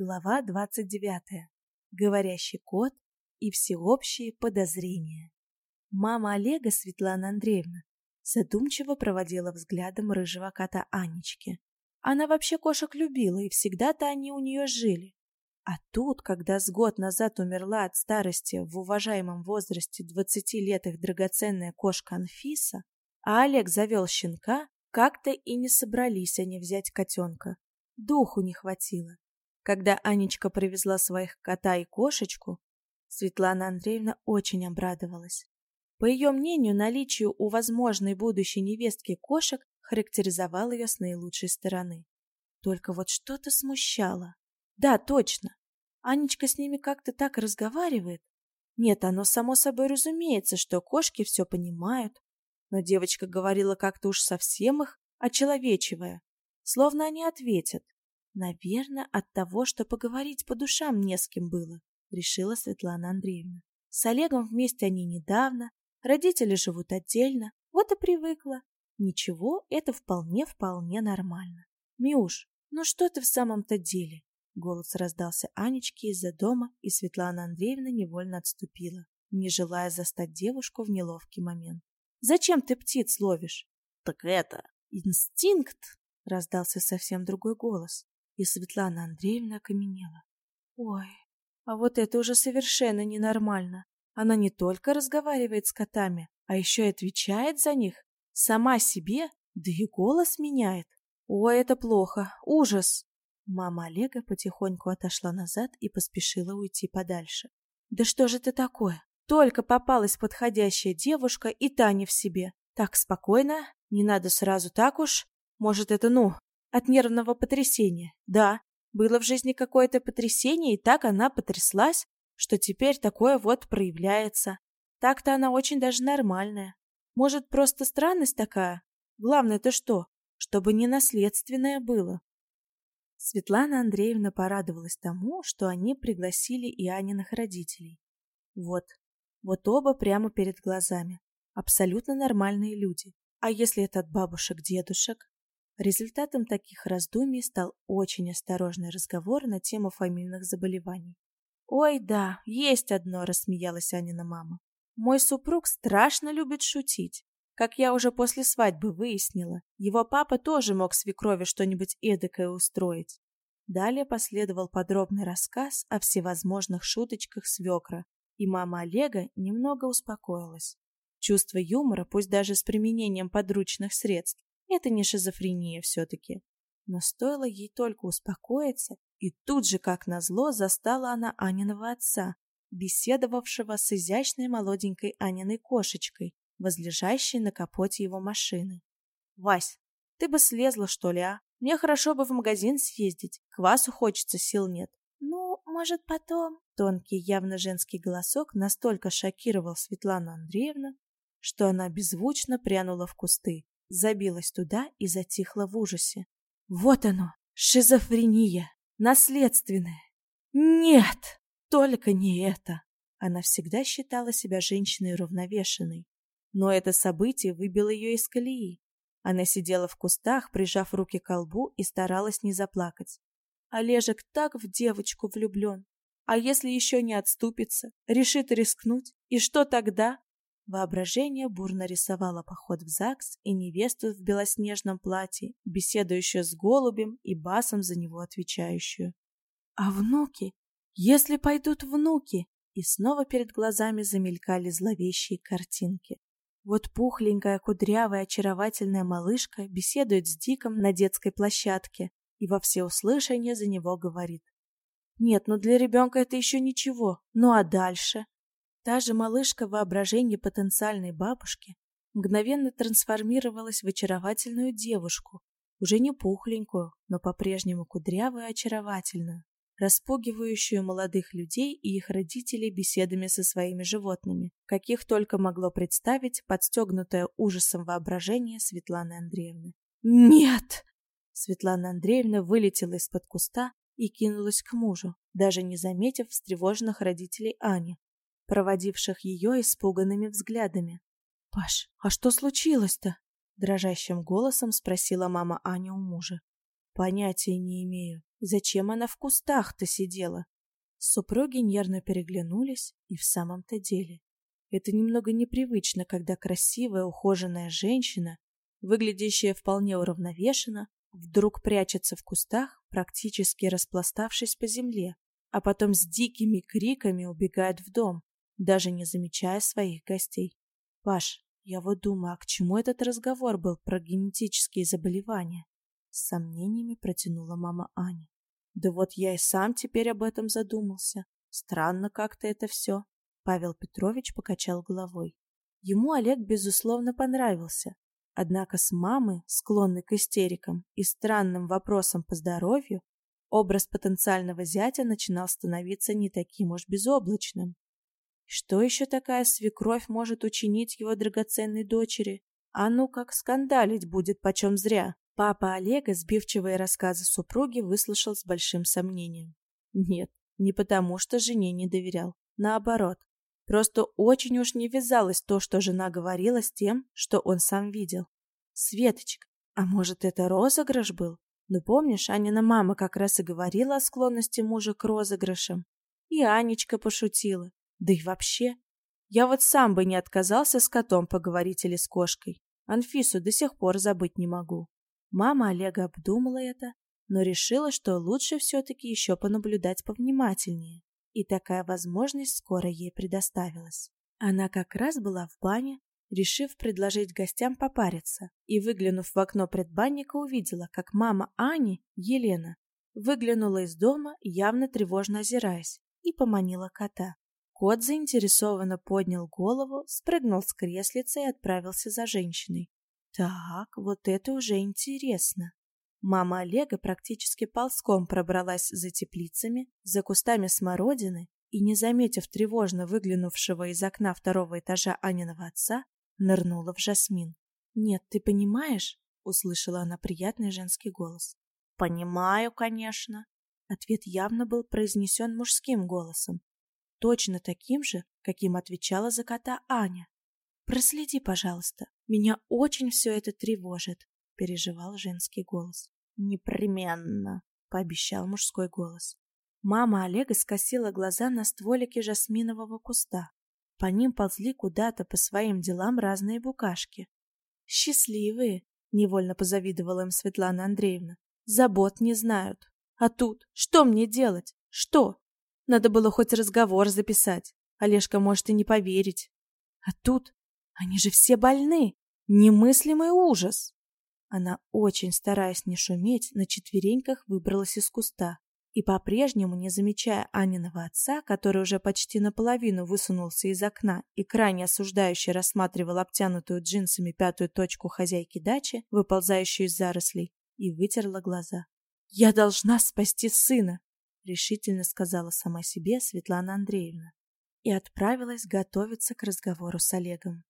Глава 29. Говорящий кот и всеобщие подозрения. Мама Олега, Светлана Андреевна, задумчиво проводила взглядом рыжего кота Анечки. Она вообще кошек любила, и всегда-то они у нее жили. А тут, когда с год назад умерла от старости в уважаемом возрасте 20 лет их драгоценная кошка Анфиса, а Олег завел щенка, как-то и не собрались они взять котенка. Духу не хватило. Когда Анечка привезла своих кота и кошечку, Светлана Андреевна очень обрадовалась. По ее мнению, наличие у возможной будущей невестки кошек характеризовало ее с наилучшей стороны. Только вот что-то смущало. Да, точно. Анечка с ними как-то так разговаривает. Нет, оно само собой разумеется, что кошки все понимают. Но девочка говорила как-то уж совсем их, очеловечивая. Словно они ответят. Наверное, от того, что поговорить по душам не с кем было, решила Светлана Андреевна. С Олегом вместе они недавно, родители живут отдельно, вот и привыкла. Ничего, это вполне-вполне нормально. Миуш, ну что ты в самом-то деле? Голос раздался Анечки из-за дома, и Светлана Андреевна невольно отступила, не желая застать девушку в неловкий момент. «Зачем ты птиц ловишь?» «Так это...» «Инстинкт!» — раздался совсем другой голос и Светлана Андреевна окаменела. Ой, а вот это уже совершенно ненормально. Она не только разговаривает с котами, а еще и отвечает за них. Сама себе, да и голос меняет. Ой, это плохо, ужас. Мама Олега потихоньку отошла назад и поспешила уйти подальше. Да что же ты такое? Только попалась подходящая девушка, и та не в себе. Так спокойно, не надо сразу так уж. Может, это, ну, от нервного потрясения. Да, было в жизни какое-то потрясение, и так она потряслась, что теперь такое вот проявляется. Так-то она очень даже нормальная. Может, просто странность такая? Главное-то что? Чтобы не наследственное было. Светлана Андреевна порадовалась тому, что они пригласили и Аниных родителей. Вот, вот оба прямо перед глазами. Абсолютно нормальные люди. А если это от бабушек-дедушек? Результатом таких раздумий стал очень осторожный разговор на тему фамильных заболеваний. «Ой, да, есть одно», — рассмеялась Анина мама. «Мой супруг страшно любит шутить. Как я уже после свадьбы выяснила, его папа тоже мог свекрови что-нибудь эдакое устроить». Далее последовал подробный рассказ о всевозможных шуточках свекра, и мама Олега немного успокоилась. Чувство юмора, пусть даже с применением подручных средств, это не шизофрения все-таки. Но стоило ей только успокоиться, и тут же, как назло, застала она Аниного отца, беседовавшего с изящной молоденькой Аниной кошечкой, возлежащей на капоте его машины. «Вась, ты бы слезла, что ли, а? Мне хорошо бы в магазин съездить, квасу хочется, сил нет». «Ну, может, потом...» Тонкий, явно женский голосок настолько шокировал Светлану Андреевну, что она беззвучно прянула в кусты, забилась туда и затихла в ужасе. Вот оно, шизофрения, наследственная. Нет, только не это. Она всегда считала себя женщиной равновешенной. Но это событие выбило ее из колеи. Она сидела в кустах, прижав руки к лбу и старалась не заплакать. Олежек так в девочку влюблен. А если еще не отступится, решит рискнуть, и что тогда? Воображение бурно рисовало поход в ЗАГС и невесту в белоснежном платье, беседующую с голубем и басом за него отвечающую. А внуки? Если пойдут внуки? И снова перед глазами замелькали зловещие картинки. Вот пухленькая, кудрявая, очаровательная малышка беседует с Диком на детской площадке и во всеуслышание за него говорит. Нет, ну для ребенка это еще ничего. Ну а дальше? Та же малышка в воображении потенциальной бабушки мгновенно трансформировалась в очаровательную девушку, уже не пухленькую, но по-прежнему кудрявую и очаровательную, распугивающую молодых людей и их родителей беседами со своими животными, каких только могло представить подстегнутое ужасом воображение Светланы Андреевны. «Нет!» Светлана Андреевна вылетела из-под куста и кинулась к мужу, даже не заметив встревоженных родителей Ани, проводивших ее испуганными взглядами. «Паш, а что случилось-то?» — дрожащим голосом спросила мама Аня у мужа. Понятия не имею, зачем она в кустах-то сидела. Супруги нервно переглянулись, и в самом-то деле. Это немного непривычно, когда красивая, ухоженная женщина, выглядящая вполне уравновешенно, вдруг прячется в кустах, практически распластавшись по земле, а потом с дикими криками убегает в дом, даже не замечая своих гостей. «Паш, я вот думаю, а к чему этот разговор был про генетические заболевания?» С сомнениями протянула мама Аня. «Да вот я и сам теперь об этом задумался. Странно как-то это все». Павел Петрович покачал головой. Ему Олег, безусловно, понравился. Однако с мамой, склонной к истерикам и странным вопросам по здоровью, образ потенциального зятя начинал становиться не таким уж безоблачным. Что еще такая свекровь может учинить его драгоценной дочери? А ну как скандалить будет почем зря. Папа Олега сбивчивые рассказы супруги выслушал с большим сомнением. Нет, не потому что жене не доверял. Наоборот. Просто очень уж не вязалось то, что жена говорила с тем, что он сам видел. Светочка, а может это розыгрыш был? Ну помнишь, Анина мама как раз и говорила о склонности мужа к розыгрышам. И Анечка пошутила. Да и вообще, я вот сам бы не отказался с котом поговорить или с кошкой. Анфису до сих пор забыть не могу. Мама Олега обдумала это, но решила, что лучше все-таки еще понаблюдать повнимательнее. И такая возможность скоро ей предоставилась. Она как раз была в бане, решив предложить гостям попариться, и, выглянув в окно предбанника, увидела, как мама Ани, Елена, выглянула из дома, явно тревожно озираясь, и поманила кота. Кот заинтересованно поднял голову, спрыгнул с креслица и отправился за женщиной. Так, вот это уже интересно. Мама Олега практически ползком пробралась за теплицами, за кустами смородины и, не заметив тревожно выглянувшего из окна второго этажа Аниного отца, нырнула в жасмин. «Нет, ты понимаешь?» — услышала она приятный женский голос. «Понимаю, конечно». Ответ явно был произнесен мужским голосом, точно таким же, каким отвечала за кота Аня. «Проследи, пожалуйста, меня очень все это тревожит», — переживал женский голос. «Непременно», — пообещал мужской голос. Мама Олега скосила глаза на стволики жасминового куста. По ним ползли куда-то по своим делам разные букашки. «Счастливые!» — невольно позавидовала им Светлана Андреевна. «Забот не знают. А тут что мне делать? Что? Надо было хоть разговор записать. Олежка может и не поверить. А тут они же все больны. Немыслимый ужас. Она, очень стараясь не шуметь, на четвереньках выбралась из куста и, по-прежнему, не замечая Аниного отца, который уже почти наполовину высунулся из окна и крайне осуждающе рассматривал обтянутую джинсами пятую точку хозяйки дачи, выползающую из зарослей, и вытерла глаза. «Я должна спасти сына!» Решительно сказала сама себе Светлана Андреевна и отправилась готовиться к разговору с Олегом.